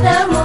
Them.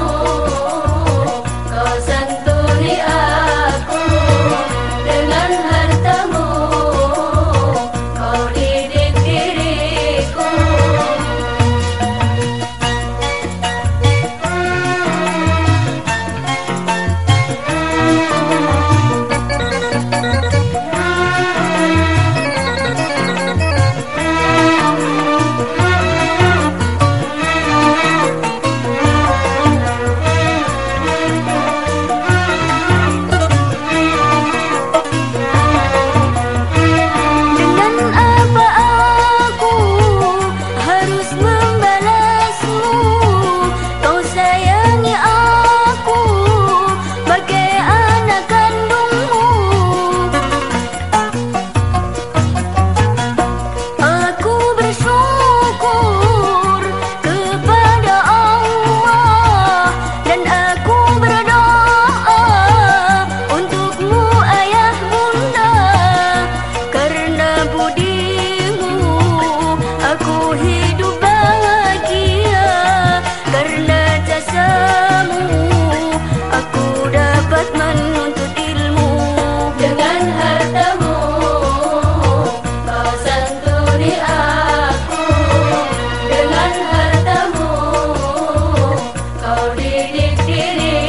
tere it.